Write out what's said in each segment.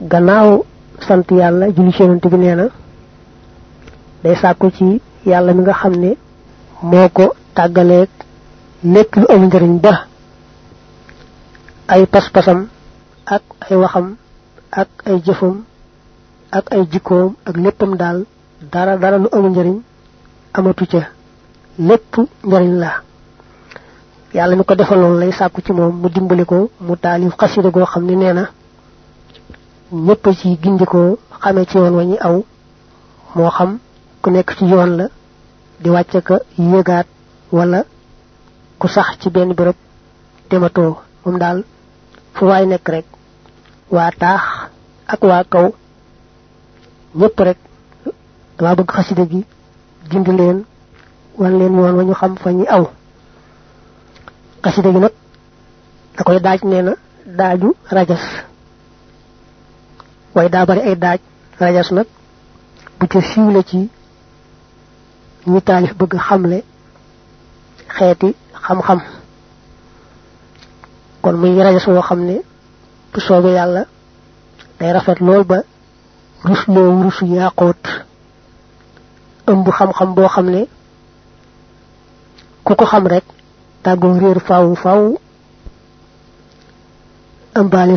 gannaaw sant yàlla julli ci yonent bi nee na day sàkku ci yàlla mi nga xam ne moo ko tàggaleeg lépp lu am njëriñ ba. Ay pas-pasam ak ay waxam ak ay jëfam ak ay jikkoom ak léppam daal dara dara lu amul njëriñ amatu ca. Lépp njëriñ la. Yàlla mi ko defaloon lay sàkku ci moom mu dimbali ko mu taalif xasida goo xam ne nee na ñépp ci gindikoo xamee ci yoon wa ñi aw moo xam ku nekk ci yoon la di ka wala ku sax ci benn bërëb dematoo moom daal fu waay nekk rek waa taax ak waa kaw ñépp rek dama bëgg xasida gi gindi leen wan leen xam fa ñi aw. Gi nag da koy daaj nee na daaju rajas waaye daa bari ay daaj rajas nag bu ca siiw ci ñi taalif bëgg xamle xeeti xam-xam. Kon muy rajas woo xam ne bu soobee yàlla day rafet lool ba rusloo rusu yaaqoot ëmb xam-xam boo xam ku ko xam rek tàggoo réer faaw faaw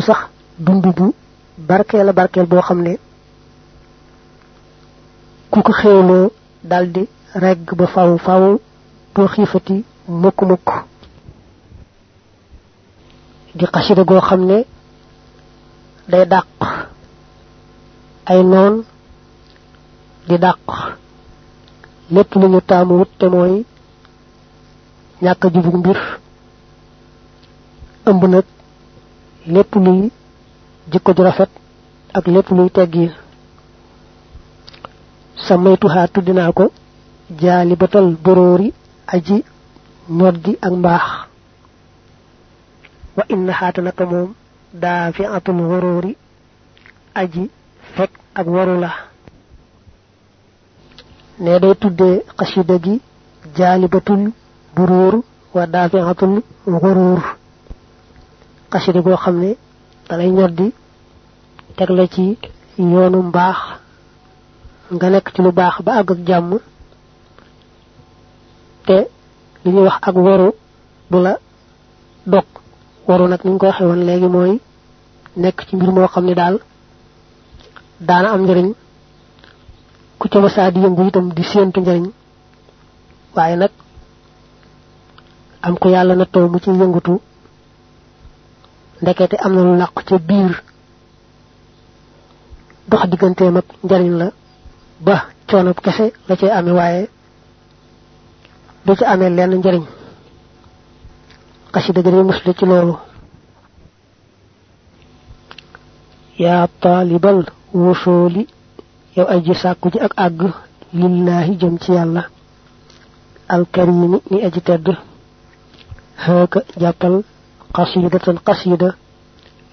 sax bu barkeel a barkeel boo xam ne ku ko daldi regg ba faaw faaw doo xiifati mukk mukk di xasida goo xam ne day dàq ay noon di dàq lépp lu ñu taamu wut te mbir. Ëmb nag lépp luy jikko ju rafet ak lépp luy teggiin sa maytuhaa tuddinaa ko jaali batal boróori aji ñoddi ak mbaax. Wa inna xaata naka moom daa fi atul waroori aji fekk ak waru la. Ne day tuddee xasida gi jaalibatul buruur wa daafiatul xuruur xasida goo xam ne dalay ñoddi teg la ci yoonu mbaax nga nekk ci lu baax ba àgg ak jàmm. Te li ñuy wax ak waru du la dog. Waru nag ni ñu ko waxee woon léegi mooy nekk ci mbir moo xam ne daal daana am njëriñ ku ca di yëngu itam di séentu njëriñ waaye nag am ko yàlla mu ci yëngutu ndekete am lu ca biir dox digganteem ak njëriñ la ba coono kese la cay amee waaye du ci amee lenn njëriñ xasida gi musle ci loolu. Yaa taalibal wusooli yow aji sàkku ji ak àgg lillaahi jëm ci yàlla. Alkarimi ni aji tedd. Xëeka jàppal xasidatan xasida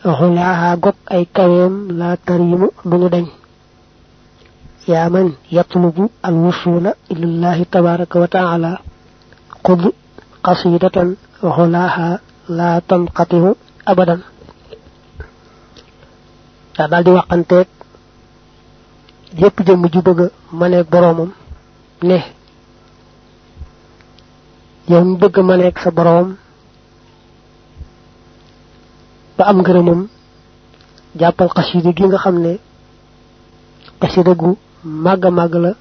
وحناها قط أي كريم لا تريم بلدن يا من يطلب الوصول إلى الله تبارك وتعالى قد قصيدة وحناها لا تنقطع أبدا تعدال دي وقنتك يب جم جبغ مني بروم نه يم بغ مني سبروم ba am ngërëmam jàppal xasida gi nga xam ne xasida gu màgg màgg la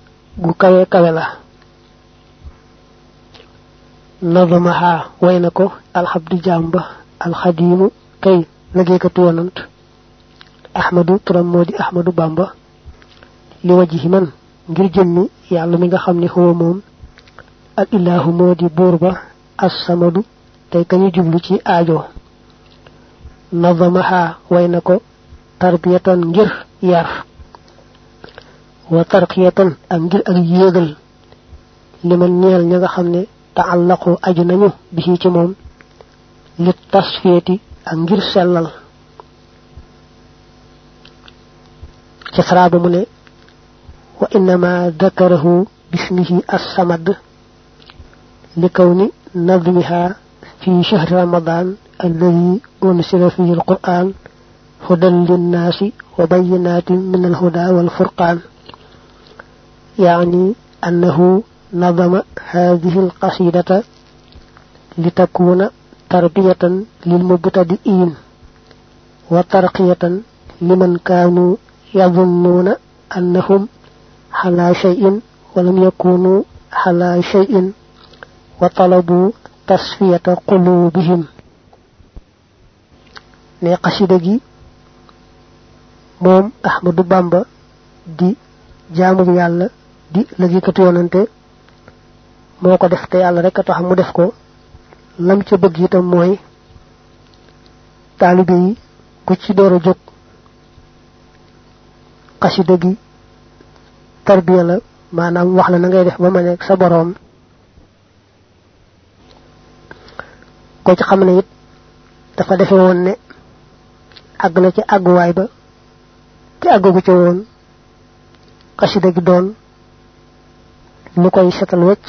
gu kawe kawe la. Nadamaha way na ko alxabdi jàmba alxadiimu kay liggéeykatu yonant ahmadu turam moo di ahmadu bamba li wajihi man ngir jëmmi yàlla mi nga xam ne xuwa moom al ilaahu moo di buur ba assamadu tey kañu jublu ci aajo نظمها وينكو تربية غير يار وترقية أنجر أجيغل لمن نيال نيغا خمني تعلقوا أجننو به جمون للتصفية أنجر سلل. كسراب مني وإنما ذكره باسمه الصمد لكون نظمها في شهر رمضان alladi unsila fihi alquran هدى للناس وبينات من الهدى والفرقان. يعني أنه نظم هذه القصيدة لتكون تربية للمبتدئين وترقية لمن كانوا يظنون أنهم على شيء ولم يكونوا على شيء وطلبوا تصفية قلوبهم. Ne qasida gi moom ahmadu bamba di jaamu yàlla di lëggikatu yonante moo ko def te yàlla rek tax mu def ko. Lam ca bëgg itam mooy taalibe yi ku ci door a jóg xasida gi tarbiya la maanaam wax la ngay def ba ma nekk sa boroom. Ko ci xam ne it dafa àgg ci àgguwaay ba. Te àggagu ca woon. Xasida gi doon. Lu koy setal wecc.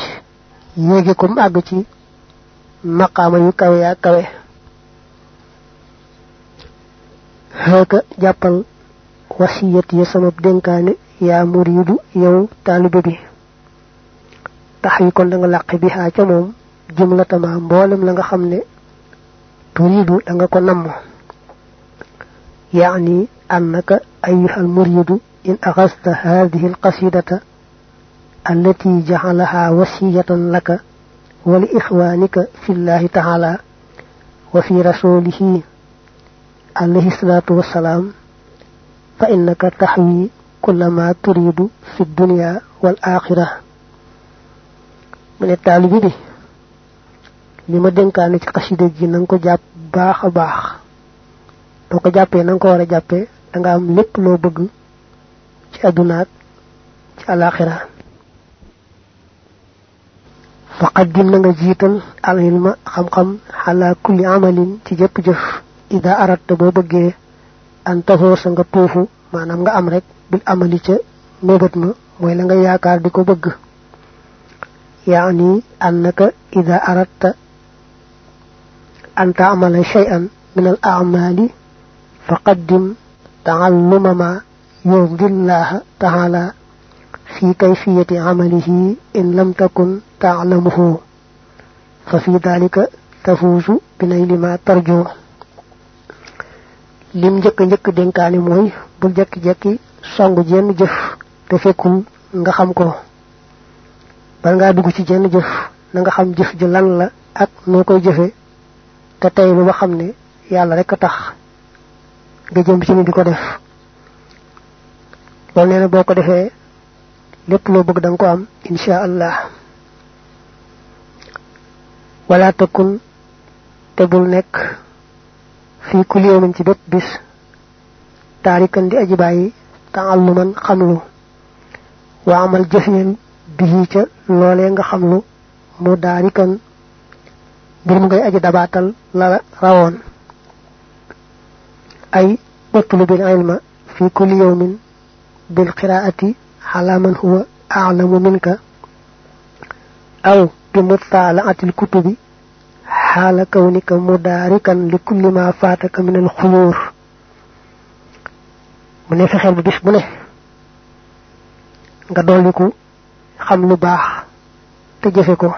Yéege mu àgg ci maqaama yu kawe yaa kawe. Xëeka jàppal wasiyat ya sama dénkaane yaa muridu yow taalibe bi. Tax yi kon nga làq bi xaa ca moom jumlatama mboolem la nga turidu da nga ko يعني أنك أيها المريد إن أخذت هذه القصيدة التي جعلها وصية لك ولإخوانك في الله تعالى وفي رسوله عليه الصلاة والسلام فإنك تحوي كل ما تريد في الدنيا والآخرة. من التالي بي لما دنكاني قصيدة جي نانكو جاب باخ باخ. Boo ko jàppee na nga ko war a jàppee da nga am lépp loo bëgg ci addunaat ci alaxira faqaddim nga jiital al ilma xam-xam xala kulli amalin ci jëpp jëf. Ida aratta boo bëggee an tafoo sa nga tuufu nga am rek bil amali ca mébét ma mooy la nga yaakaar di ko bëgg. Yaani annaka ida aratta an taamala shay'an min al amali فقدم تعلم ما يرضي الله تعالى في كيفية عمله إن لم تكن تعلمه. ففي ذلك تفوز بنيل ما ترجو. لم جك جك دين موي بل جك جك سانغ جين جف تفكم نغا خمكو بل نغا دوغو سي جين جف نغا خم جف جلان لا نوكو جفه تتاي لما خمني يالا رك تخ nga jëm ci ni di ko def. Loolu nee na defee lépp loo bëgg da nga ko am insha allah. Wala takun te bul fii kulli yawmin ci bépp bis taarikan di aji bàyyi taalluman xamlu. Wa amal jëfeel bihi ca loolee nga xamlu mu daarikan mbir mu ngay aji dabaatal la rawoon أي أطلب العلم في كل يوم بالقراءة على من هو أعلم منك أو بمطالعة الكتب حال كونك مداركا لكل ما فاتك من الخمور. من فخر بس بنه nga doliku xam lu baax te jëfe ko.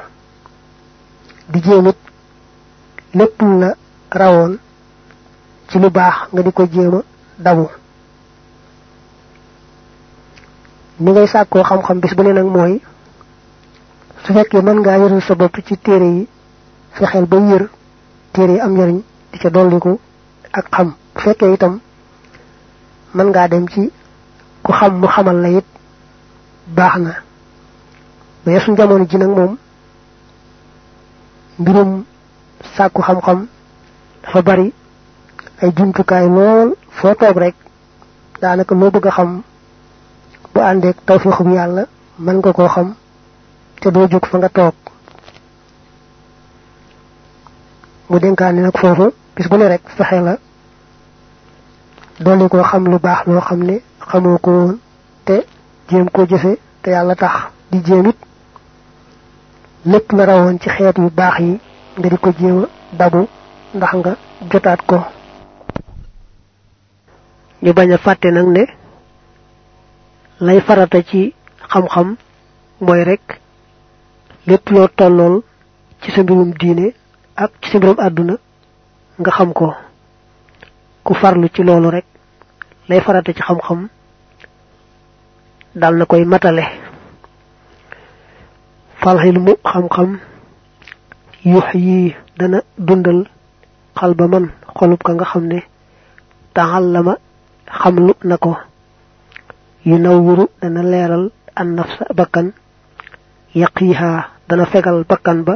Ci lu baax nga di ko jéema dabu ni ngay sàkkoo xam-xam bis bu ne nag mooy su fekkee mën ngaa yëral sa bopp ci téere yi fexeel ba yër téere yi am njariñ di ca dolliku ak xam. Bu fekkee itam mën ngaa dem ci ku xam mu xamal la it baax na. Mais jamono ji nag moom mbirum sàkku xam-xam dafa bari ay jumtukaay lool. Foo toog rek daanaka loo bëgg a xam. Bu àndeek tawfiixum yàlla mën nga koo xam. Te doo jóg fa nga toog. Mu dénkaane nag foofu bis bu ne rek fexe la. Dolli koo xam lu baax loo xam ne xamoo ko woon. Te jéem koo jëfe te yàlla tax di jéem it. Lépp la rawoon ci xeet yu baax yi nga di ko jéem dabu ndax nga jotaat ko ñu bañ a fàtte nag ne lay farata ci xam-xam mooy rek lépp loo tollool ci sa mbirum diine ak ci sa mbirum àdduna nga xam ko. Ku farlu ci loolu rek lay farata ci xam-xam dal na koy matale. Fal ilmu xam-xam yux yi dana dundal xalba man xolub ka nga xam xamlu na ko yu nawwuru dana leeral an nafsa bakkan yaqiha dana fegal bakkan ba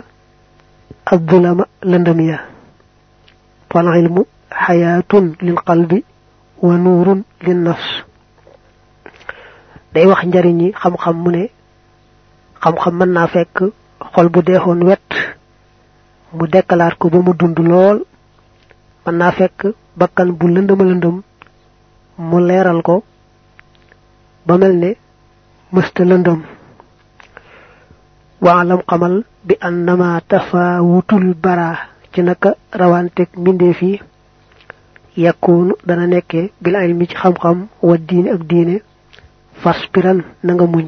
xayaatun lil qalbi wa nuurun lin nafs day wax njariñi xam-xam mu ne xam-xam mën naa fekk xol bu deexoon wet mu dekkalaat ko ba mu dund lool mën naa fekk bakkan bu lëndëma lëndëm mu leeral ko ba mel ne mësta lëndëm waalam xamal bi annama tafawutul bara ci naka rawanteeg mbindeef yi yakunu dana nekke bil ilmi ci xam-xam wa diine ak diine fasbiran na nga muñ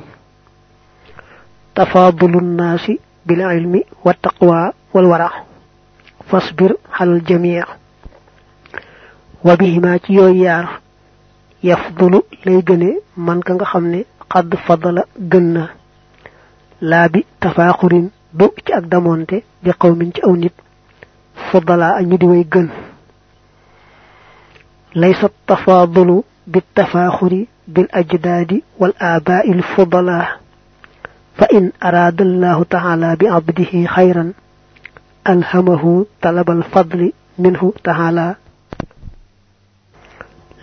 tafadulu nnaasi bil ilmi wa taqwa wal wara fasbir xalal jamii wa bihima ci yooyu yaar يفضل لي جني من كان خمني قد فضل جنة. لا بي تفاخر دو تي أك دامونتي دي قوم تي أو نيت. فضل أني دي وي جن. ليس التفاضل بالتفاخر بالأجداد والآباء الفضلاء فإن أراد الله تعالى بعبده خيرا ألهمه طلب الفضل منه تعالى.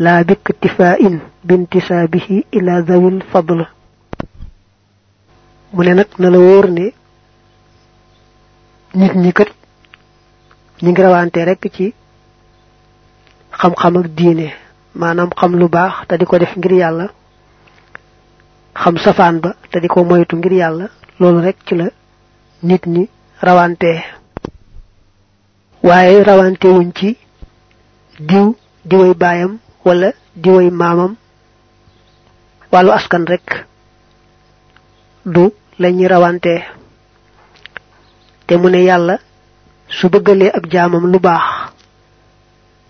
Laa biktifaa'in bintisaabihi ila zawil fadl. Mu ne nag na la wóor ne nit ñi kat ñi ngi rawante rekk ci xam-xam ak diine. Maanaam xam lu di def ngir yàlla xam safaan ba te di moytu ngir yàlla loolu rekk ci la nit rawante. Waaye rawante wuñ ci diw baayam wala diway maamam wàllu askan rekk du lañuy rawante. Te mu ne yàlla su bëggalee ab jaamam lu baax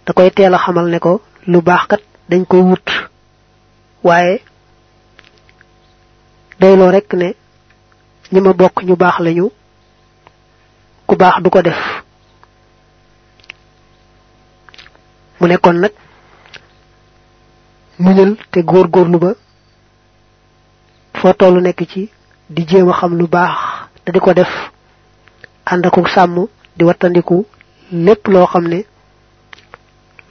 da koy teel a xamal ne ko lu baax kat dañ ko wut. Waaye rekk ne ñi ma bokk ñu baax lañu ku baax du ko def. Mu nag muñal te góorgóorlu ba foo tollu nekk ci di jéem a xam lu baax te di ko def ànd ak sàmm di wattandiku lépp loo xam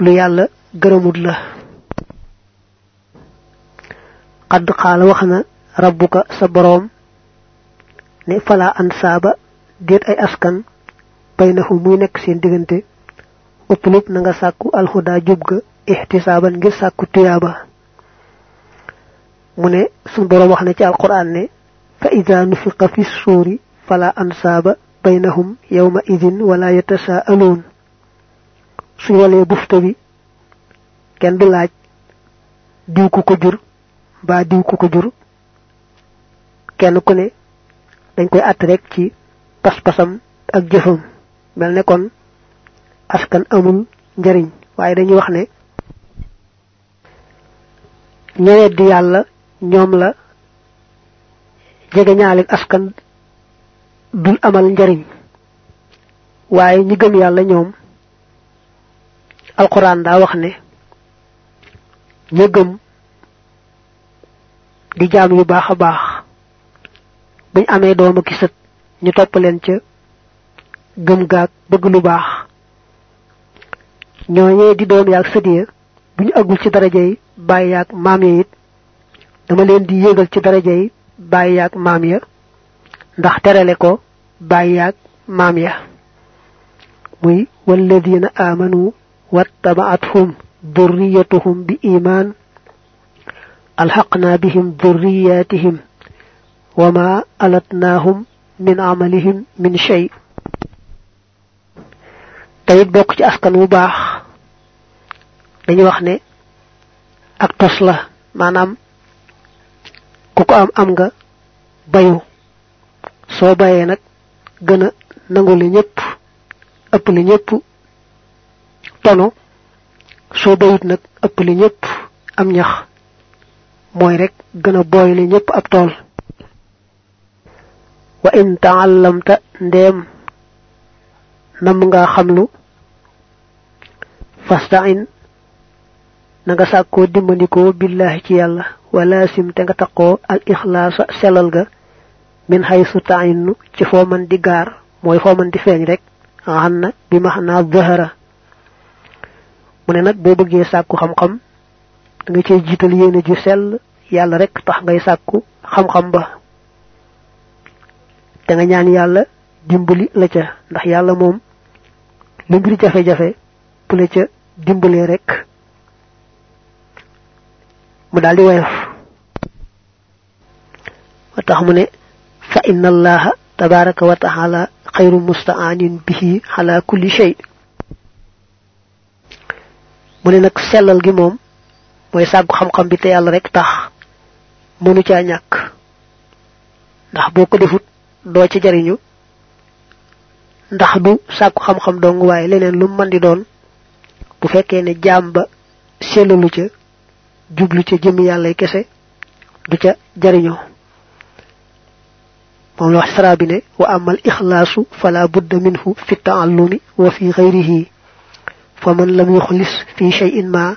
lu yàlla gërëmut la. Xadd xaala wax rabbuka sa boroom ne fala ansaaba déet ay askan baynahu muy nekk seen diggante utlub na nga alxudaa jub ixtisaaban ngir sàkku tuyaaba. Mu ne suñ boroom wax na ci alquran ne fa ida nufiqa fi suuri fala ansaaba baynahum yawma idin wala yatasaaluun. Suñ walee bufta bi kenn du laaj diw ku ko jur mbaa diw ku ko jur. Kenn ku ne dañ koy àtt rek ci pas-pasam ak jëfam. Kon askan amul njariñ. Waaye dañuy wax ne ñëwet di yàlla ñoom la jege ñaalik askan dul amal njariñ. Waaye ñi gëm yàlla ñoom alquran daa wax ne ña gëm di jaam yu baax a baax buñ amee dooma ki sët ñu topp leen ca gëm gaag bëgg lu baax. Di doom yaag sët ya bu ñu agul ci darajay bàyyi yaag maam ya dama leen di yéegal ci darajay bàyyi yaag maam ya ndax terale ko bàyyi yaag maam ya muy walladina amanu wattaba'athum durriyatuhum bi iman alxaqna bihim durriyatihim wama alatnaahum min amalihim min shay teyit bokk ci askan wu baax dañu wax ne ak tos la ko am am nga bayu. Soo bayee nag gën a nangule ñëpp ëpp li ñëpp tonu. Soo bayut nag ëpp li ñëpp am ñax. Mooy rek gën a booy li ñëpp ab tool. Wa in taallamta ndeem nam nga xamlu fastain na nga sàkkoo dimbandikoo billahi ci yàlla wala sim te nga taqoo al ixlaasa selal ga min haysu ta'innu ci foo man di gaar mooy foo man di feeñ rek xam na bi maxnaa zahara mu ne nag boo bëggee sàkku xam-xam nga cey jiital yéene ju sell yàlla rek tax ngay sàkku xam-xam ba. Te nga ñaan yàlla dimbali la ca ndax yàlla moom mbir jafe-jafe bu la ca dimbalee rek mu daal di woyof wa mu ne fa inna allaha tabaraka wa taala xayru mustaanin bihi ala kulli shay. Mu ne nag sellal gi moom mooy sàggu xam-xam bi te yàlla rek tax mënu caa ñàkk. Ndax boo ko defut doo ci jariñu. Ndax du sàkku xam-xam dong waaye leneen lu mën di doon bu fekkee ne jaam ba sellalu ca jublu ca jëmi yàlla kese du ca jariñoo moom la wax sara bi ne wa amal ixlaasu fala budda minhu fi taallumi wa fi xayrihi fa man lam yuxlis fi cheyin ma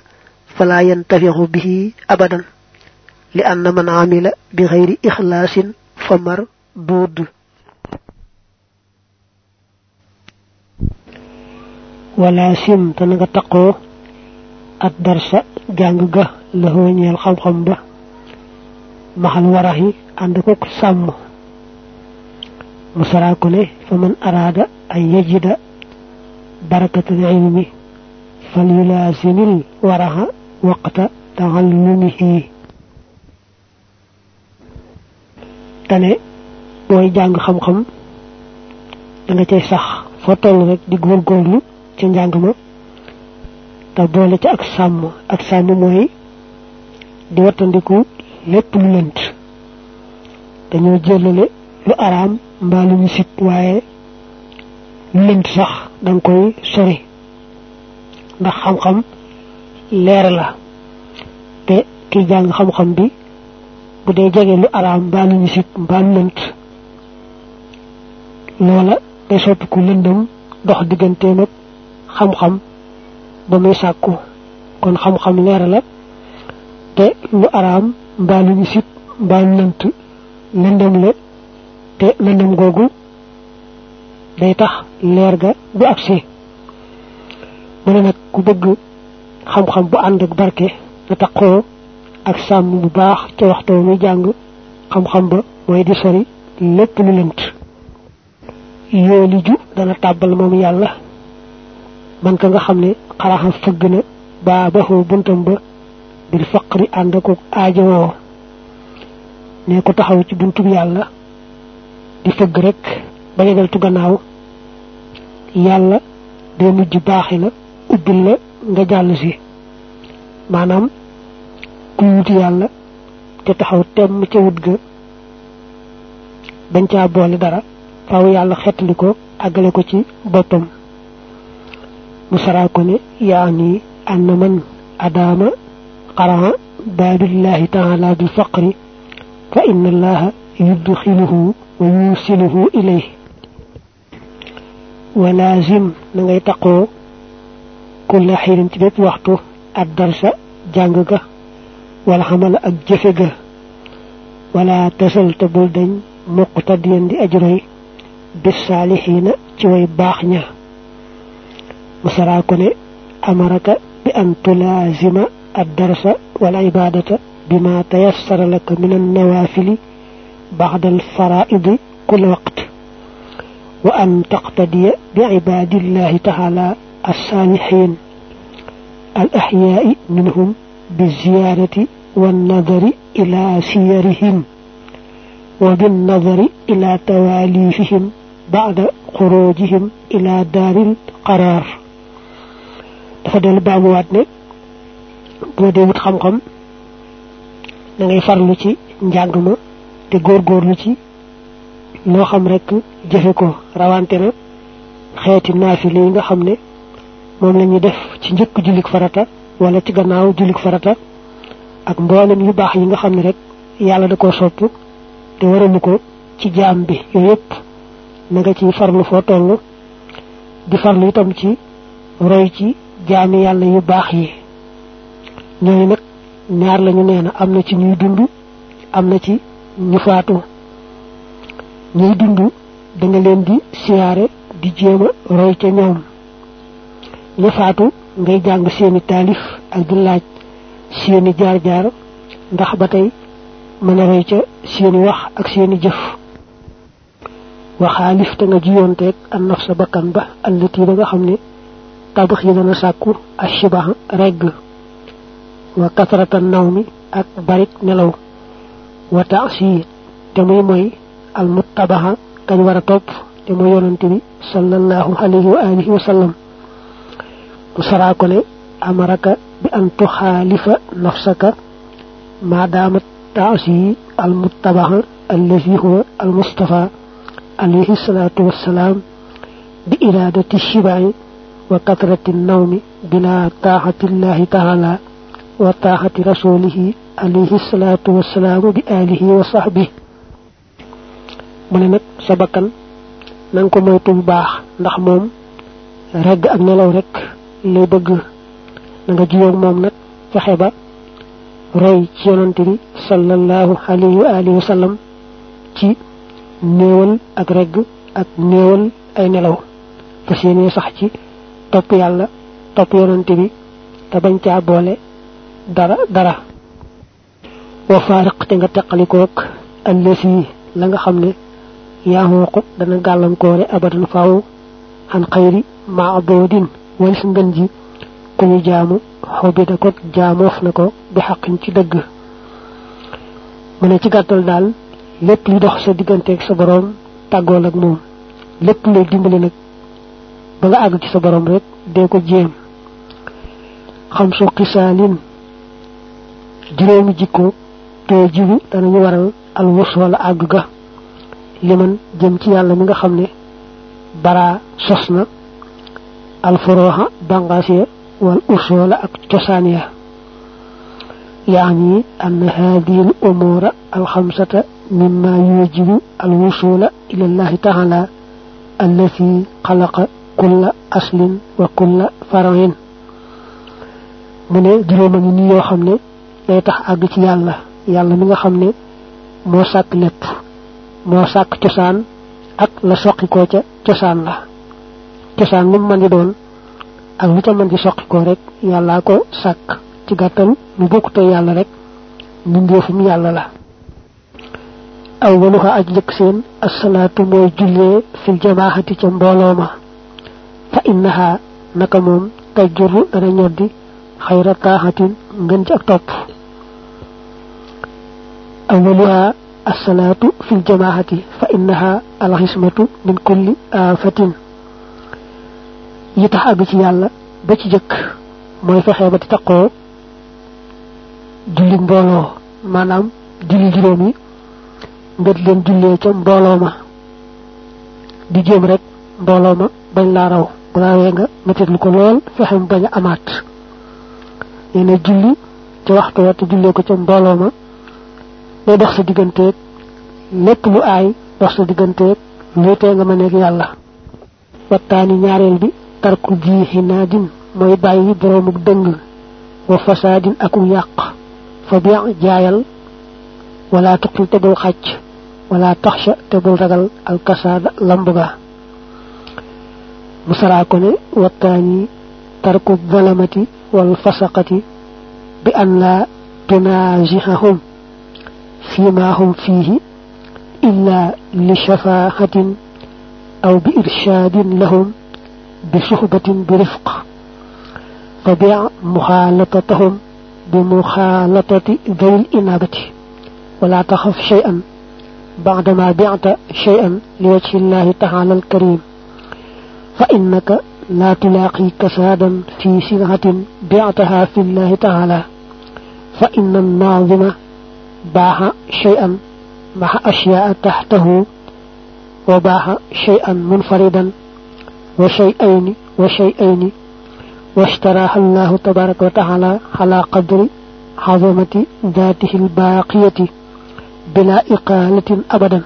fala yantafixu bihi abadan li anna man amila bi xayri ixlaasin fa mar duud wala sim te na nga taqoo ak darsa jàng ga la ñeel xam-xam ba maxal warax yi ànd ko sàmm mu saraa ko ne fa man araada an yajida barakatal ilmi fal yulaasimil waraxa waqta taxallumihi tane booy jàng xam-xam da nga cay sax foo toll rek di góorgóorlu ca njàng ma te boole ca ak sàmm. Ak sàmm mooy di wattandiku lépp lu lënt. Dañoo jëlale lu araam mbaa sit waaye lu lënt sax danga koy sori. Ndax xam-xam leer la. Te kiy jàng xam-xam bi bu dee jege lu araam mbaa sit mbaa lënt loola day soppiku lëndam dox digganteem ak xam-xam ba muy sàkku. Kon xam-xam leer la te lu araam mbaa lu ñu sit mbaa lu lënt lëndëm la te lëndëm googu day tax leer ga du agsi. Mu ne nag ku bëgg xam-xam bu ànd ak barke na taxoo ak sàmm bu baax ca waxtu muy jàng xam-xam ba mooy di sori lépp lu lënt. Yooli ju dana tàbbal moom yàlla. Man ka nga xam ne xaraxa fëgg na baa baxoo buntam ba bil faqri ànd ak aajowoo ne ko taxaw ci buntub yàlla di fëgg rek ba yegaltu gannaaw yàlla day mujj baaxi la ubbil la nga jàll si maanaam kuy wuti yàlla te taxaw temm ca wut ga bañ caa boole dara faaw yàlla xettali ko àggale ko ci boppam. مسراكن يعني أن من أدام قرأ باب الله تعالى بالفقر فإن الله يدخله ويوصله إليه. ولازم نغي تقو كل حين تبت وقته الدرس جانغك والحمل أجفك ولا تسل تبلدن مقتديا لأجره بالصالحين تشوي باخنه مسراكوني أمرك بأن تلازم الدرس والعبادة بما تيسر لك من النوافل بعد الفرائض كل وقت وأن تقتدي بعباد الله تعالى الصالحين الأحياء منهم بالزيارة والنظر إلى سيرهم وبالنظر إلى تواليفهم بعد خروجهم إلى دار القرار. Dafa del baamuwaat ne boo dee wut xam-xam da ngay farlu ci njàng ma te góorgóorlu ci loo xam rek jëfe ko. Rawante na xeeti naafile nga xam ne moom la ñuy def ci njëkk jullik farata wala ci gannaaw jullik farata ak mboolem yu baax yi nga xam ne rek yàlla da koo sopp te waralu ko ci jaam bi. Yooyu na nga ci farlu foo toll di farlu itam ci roy ci jaami yàlla yu baax yi. ñooñu nag ñaar lañu nee na am na ci ñuy dund am na ci ñu faatu. ñuy dund da leen di siyaare di jéem a roy ca ñoom. ñu faatu ngay jàng seeni taalif ak di laaj seeni jaar-jaar ndax ba tey mën a roy ca seeni wax ak seeni jëf. waxaalif te nga jiyoonteeg an sa bakkan ba allati ba nga xam ne tabax yi dana sàkku ashibaha regg wa kasrata naw mi ak barik nelaw wa taasi te muy mooy al muttabaha kañ war a topp te mooy yonante bi sallallahu alayhi wa alihi wa sallam mu saraa ko ne amaraka bi an tuxaalifa nafsaka maadaamat taasi al muttabaha allazi huwa al mustafa alayhi salatu wassalaam bi iradati shibai وكثرة النوم بلا طاعة الله تعالى وطاعة رسوله عليه الصلاة والسلام بآله وصحبه. منك سبقا نانكو موتو باخ ناخ موم رغ الله نلاو رك لي بغ نغا جيوك موم نك فخيبا ري تي يونتري صلى الله عليه واله وسلم تي نيول اك رغ اك نيول اي فسيني صح topp yàlla topp yonante bi te bañ caa boole dara dara. wa faariq te nga teqalikook allasi la nga xam ne yaaxooqu dana gàllankoore abadan faaw xan xayri maaboodin walis ngën ji ku ñu jaamu xobi da ko jaamoof na ko bi xaqin ci dëgg. Mu ne ci gàttal daal lépp li dox sa digganteeg sa boroom tàggool ak moom lépp lay dimbali nag ba nga àgg ci sa boroom rek dee ko jéem xam su xisaalin juróomi jikko te jiwu danañu waral al wus wala àgg ga liman jëm ci yàlla mi nga xam ne bara sos na al furoha bangaas ya wal usoola ak cosaan ya al umura al xamsata mimma yujibu al wusula ila allahi taala allati xalaqa kulla aslin wa kulla farain mu ne juróoma ngi nii yoo xam ne day tax àgg ci yàlla. Yàlla mi nga xam ne moo sàkk lépp moo sàkk cosaan ak la soqikoo ca cosaan la. Cosaan lu mën di doon ak lu ca mën di soqikoo rek yàllaa ko sàkk. Ci gàttal mu bokkute yàlla rek mbindeefum yàlla la. Aw waluxa aj njëkk seen asalaatu mooy jullee fil jamaaxati ca mbooloo dana ñoddi xayra taaxatin ngën ci ak topp أولها الصلاة في الجماعة فإنها العصمة من كل آفة يتح أغي ci yàlla ba ci jëkk mooy fexe ba di taqoo julli mbooloo maanaam julli juróom yi nga di leen jullee ca mbooloo ma di jéem rek mbooloo ma bañ laa raw raawee nga metitlu ko lool fexe mu bañ a amaat. Nee na julli ca waxtu wa te jullee ko ca mbooloo ma day dox sa digganteeg lépp lu aay dox sa digganteeg luy tee nga mëneeg yàlla. Wattaani ñaareel bi tarku ji xinaadin mooy bàyyi boroomuk dëng wa fasaadin aku yàq. Fa bi jaayal wala tuqil te xàcc wala taxsha ragal alkasaada lamb ga mu saraa ko ne wattaani tarku zalamati wal فيما هم فيه إلا لشفاعة أو بإرشاد لهم بصحبة برفق. فبيع مخالطتهم بمخالطة ذوي الإنابة. ولا تخف شيئا بعدما بعت شيئا لوجه الله تعالى الكريم. فإنك لا تلاقي كسادا في سلعة بعتها في الله تعالى. فإن الناظم ashyaa taxtahu wa baaxa shay'an munfaridan wa shay'ayni wa shay'ayni واشتراها الله تبارك وتعالى على قدر عظمة ذاته الباقية بلا إقالة أبدا.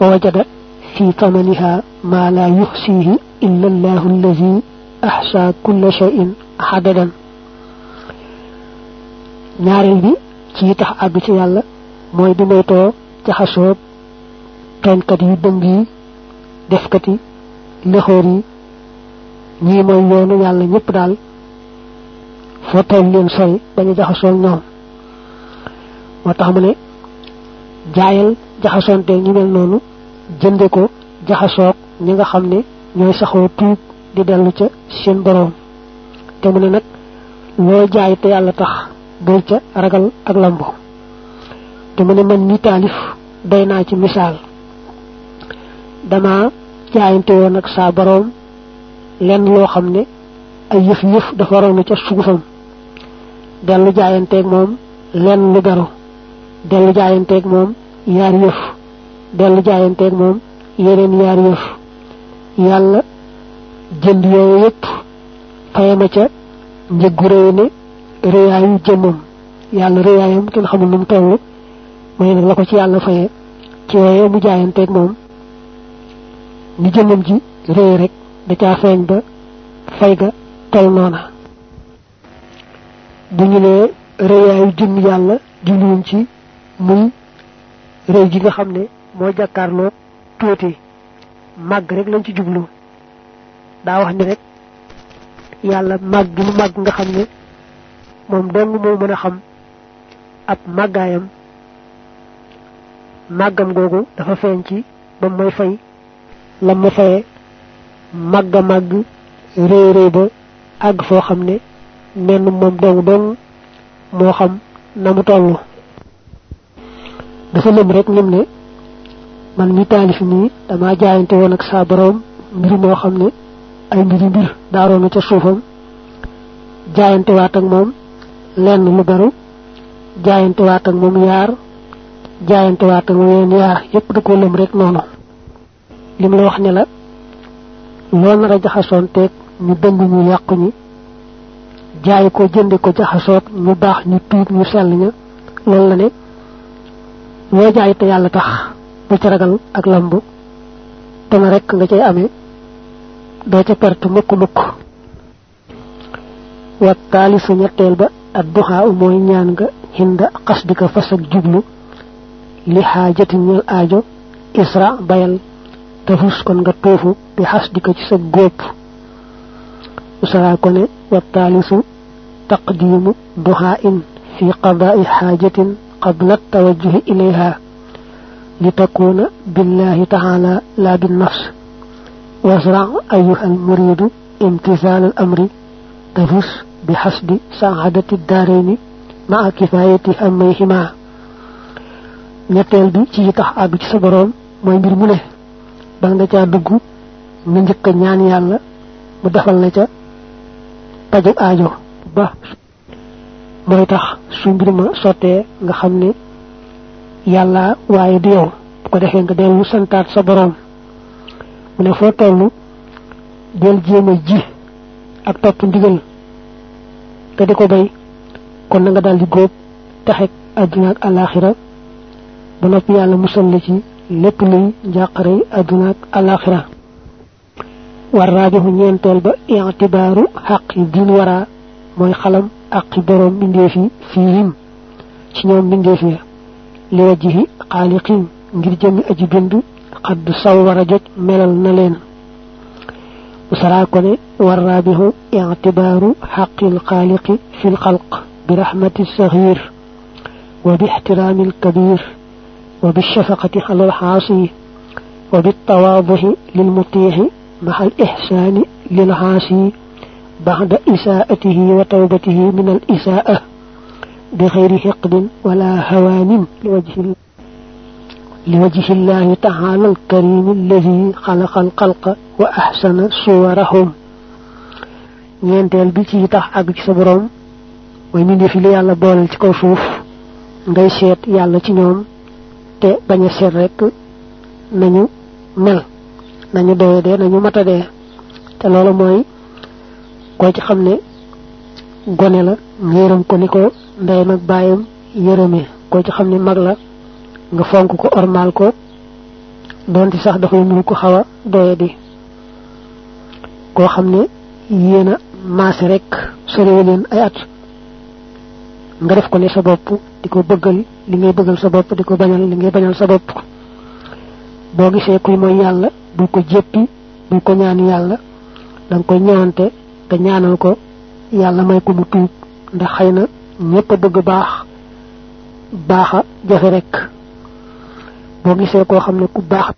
ووجد في ثمنها ما لا يحصيه إلا الله الذي أحصى كل شيء حددا ñaareel bi ci tax àgg ci yàlla mooy di moytoo jaxasoo tooñkat yi dëng yi defkat yi lexoor yi ñii mooy yoonu yàlla ñëpp daal foo toll leen sori bañu jaxasoo ñoom moo tax mu ne jaayal jaxasoonte ñu mel noonu jënde ko jaxasoog ñi nga xam ne ñooy saxoo tuub di dellu ca seen boroom. Te mu ne nag loo jaay te yàlla tax bul ca ragal ak lambu te mu ne man mi taalif doy naa ci misaal. Dama jaayante woon ak saa boroom lenn loo xam ne ay yëf yëf dafa waroon ca suufam. Dellu jaayanteeg moom lenn lu beru dellu jaayanteeg moom yaar yëf dellu jaayanteeg moom yeneen yaar yëf. Yàlla jënd yooyu yëpp fayama ca njëggu réy ne réyaayu jëmmam. Yàlla réyaayam kenn xamul nu mu mooy nag la ko ci yàlla faye. Ci yooye mu jaayanteeg moom. Ni jëmmam ji réy rek da caa feeñ ba fay ga tol noona. Bu ñu nee rëyaayu jëmm yàlla jubluwuñ ci muy rëy gi nga xam ne moo jàkkaarloo tuuti. Màgg rek lañ ci jublu. Daa wax ni rek yàlla màgg mu màgg nga xam ne moom dong moo mën a xam ab màggaayam. Màggam googu dafa feeñ ci ba mooy fay. Lam ma fayee màgg màgg réy réy ba àgg foo xam ne menn moom dong dong moo xam na mu toll. Dafa lëm rek ne man mi taalif nii dama jaayante woon ak saa boroom mbir moo xam ne ay mbiri mbir daaroona ca suufam. Jaayante waat ak moom lenn lu beru jaayante waat ak moom yaar jaayante waat ak moom yeneen yaar yépp da ko lëm rek noonu. Lim la wax ne la loo nar a ñu dëng ñu yàqu ñi jaay ko jënde ko jaxasoog ñu baax ñu tuub ñu sell loolu la ne jaay te yàlla tax bu ca ragal ak lamb te na rek nga cay amee doo ca perte mukk mukk wa taalisu ñetteel ba ak duxaa mooy ñaan nga hinda xasdika fas ak jublu li xaajatin ñeel aajo isra bayal tafus kon nga toofu bi xasdika ci sa góob usara ko ne wa taalisu taqdimu duxaa in fi qadaai xaajatin qabla tawajjuhi ilayha لتكون بالله تعالى لا بالنفس. وازرع أيها المريد امتثال الأمر. تفس بحسب سعادة الدارين مع كفاية أميهما نتال بي تي تخ ابي صبرون موي مير مولاي با نجا دغ ما نجك نيان يالا مو دخال لا تا اجو با موي تخ ما سوتي nga yàlla waaye du yow bu ko defee nga dellu santaat sa boroom mu ne foo del jéem a ji ak topp ndigal te di ko bay. Kon na nga daal di góob taxek àdduna ak alaxira ba noppi yàlla musal la ci lépp luy njàqare àdduna ak war ba itibaaru xaq yi diin waraa mooy xalam aqi boroom mbindeef fiihim ci ñoom لوجهي خالقين غير جامي أجي بند قد صو ورجت ملل نلين وسراكني ورى به اعتبار حق الخالق في الخلق برحمة الصغير وباحترام الكبير وبالشفقة على الحاصي وبالتواضع للمطيع مع الإحسان للعاصي بعد إساءته وتوبته من الإساءة. بغير حقد ولا هوان لوجه لوجه الله تعالى الكريم الذي خلق القلق وأحسن صورهم. نيان تيل بي سي تخ اك سي بروم. وي ميندي في لي الله بولال سي كو شوف غاي سيت يالا سي نيوم. تي باغا سير رك نانيو مل. نانيو دوي دي نانيو ماتا دي. تي لولو موي. كو سي خامني. غوني لا. نيرم كو. نيكو ndeyam ak baayam yërëmee koo ci xam ne mag la nga fonk ko ormal ko donte sax dafay nuru ko xaw a doye di koo xam ne yéen a maase rek sorewu leen ay at nga def ko ne sa bopp di ko bëggal li ngay bëggal sa bopp di ko bañal li ngay bañal sa bopp. Boo gisee kuy mooy yàlla bul ko jéppi bul ko ñaan yàlla da nga koy ñaante te ñaanal ko yàlla may ko mu ndax xëy na ñépp a bëgg baax baaxa jafe rek. Boo gisee koo xam ne ku baax